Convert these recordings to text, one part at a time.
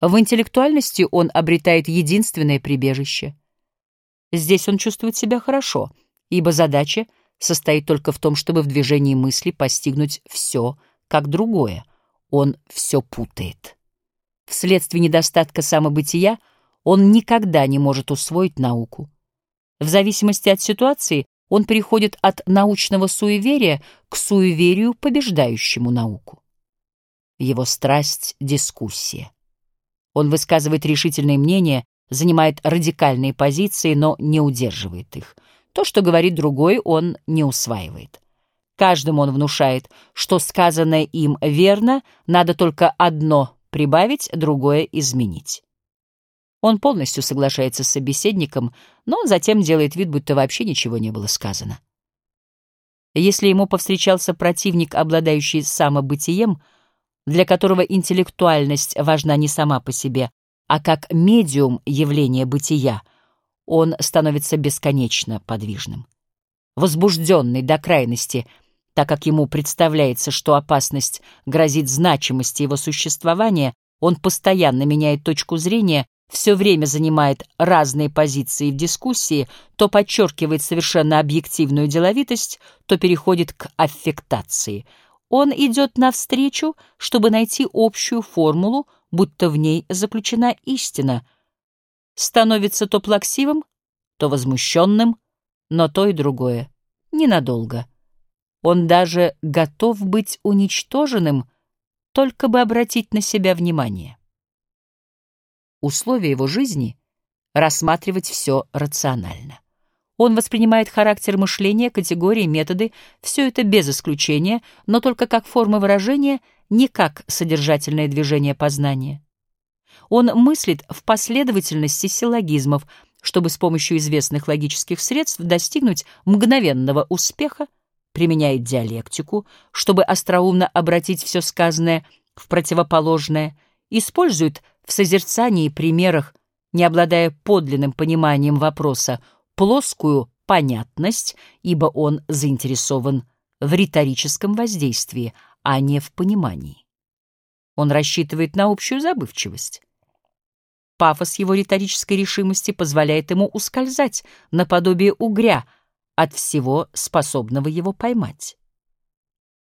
В интеллектуальности он обретает единственное прибежище. Здесь он чувствует себя хорошо, ибо задача состоит только в том, чтобы в движении мысли постигнуть все как другое. Он все путает. Вследствие недостатка самобытия он никогда не может усвоить науку. В зависимости от ситуации он переходит от научного суеверия к суеверию, побеждающему науку. Его страсть — дискуссия. Он высказывает решительные мнения, занимает радикальные позиции, но не удерживает их. То, что говорит другой, он не усваивает. Каждому он внушает, что сказанное им верно, надо только одно прибавить, другое изменить. Он полностью соглашается с собеседником, но затем делает вид, будто вообще ничего не было сказано. Если ему повстречался противник, обладающий самобытием, для которого интеллектуальность важна не сама по себе, а как медиум явления бытия, он становится бесконечно подвижным. Возбужденный до крайности, так как ему представляется, что опасность грозит значимости его существования, он постоянно меняет точку зрения все время занимает разные позиции в дискуссии, то подчеркивает совершенно объективную деловитость, то переходит к аффектации. Он идет навстречу, чтобы найти общую формулу, будто в ней заключена истина. Становится то плаксивым, то возмущенным, но то и другое. Ненадолго. Он даже готов быть уничтоженным, только бы обратить на себя внимание условия его жизни рассматривать все рационально. Он воспринимает характер мышления, категории, методы, все это без исключения, но только как форма выражения, не как содержательное движение познания. Он мыслит в последовательности силлогизмов, чтобы с помощью известных логических средств достигнуть мгновенного успеха, применяет диалектику, чтобы остроумно обратить все сказанное в противоположное, использует в созерцании и примерах, не обладая подлинным пониманием вопроса, плоскую понятность, ибо он заинтересован в риторическом воздействии, а не в понимании. Он рассчитывает на общую забывчивость. Пафос его риторической решимости позволяет ему ускользать наподобие угря от всего способного его поймать.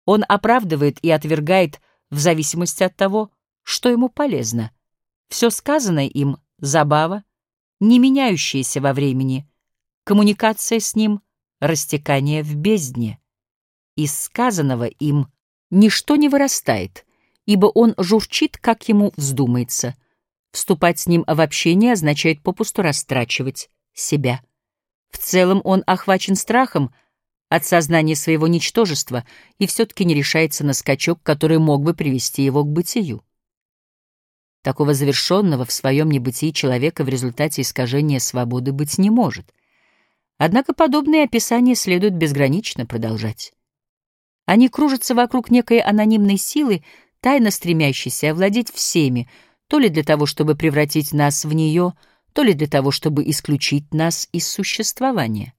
Он оправдывает и отвергает в зависимости от того, что ему полезно, все сказанное им — забава, не меняющаяся во времени, коммуникация с ним — растекание в бездне. Из сказанного им ничто не вырастает, ибо он журчит, как ему вздумается. Вступать с ним в общение означает попусту растрачивать себя. В целом он охвачен страхом от сознания своего ничтожества и все-таки не решается на скачок, который мог бы привести его к бытию. Такого завершенного в своем небытии человека в результате искажения свободы быть не может. Однако подобные описания следует безгранично продолжать. Они кружатся вокруг некой анонимной силы, тайно стремящейся овладеть всеми, то ли для того, чтобы превратить нас в нее, то ли для того, чтобы исключить нас из существования.